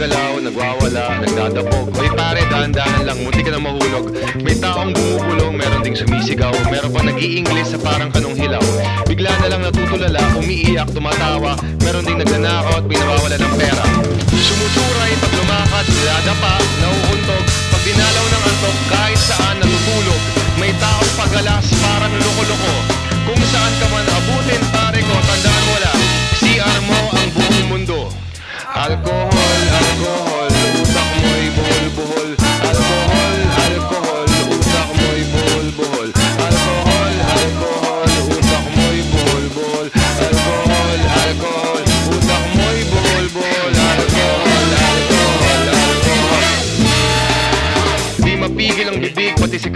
gumagalaw, nagwawala, nagdadabog Oy pare, dahan-dahan lang, munti ka na mahulog. May taong gumugulo, meron ding sumisigaw. Meron pa nag-i-English sa parang kanong hilaw. Bigla na lang natutulala, umiiyak, tumatawa. Meron ding nagnanakaw at pinawawala ng pera. Sumusuray pag lumakad, niladapa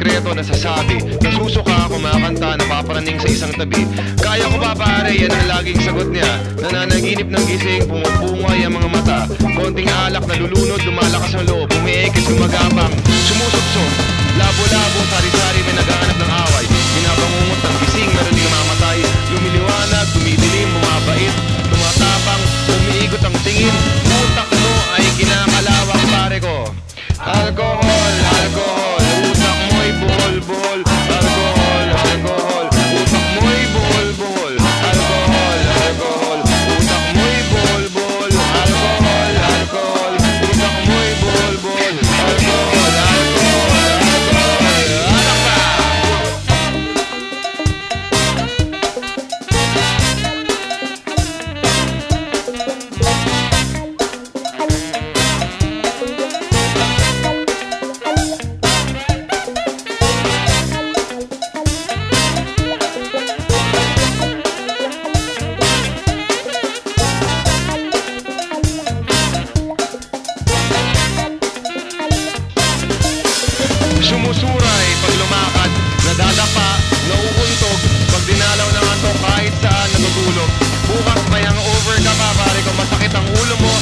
sikreto na sasabi. Nasusuka, kumakanta, napaparaning sa isang tabi. Kaya ko pa pare, yan ang laging sagot niya. Nananaginip ng gising, pumupunga yung mga mata. Konting alak, nalulunod, lumalakas ang loob. Umiiyak nasusuray eh, pag lumakad, nadadapa, nauuntog, pag dinalaw ng antok kahit saan natutulog. Bukas may ang over ka pa, pare, kung masakit ang ulo mo,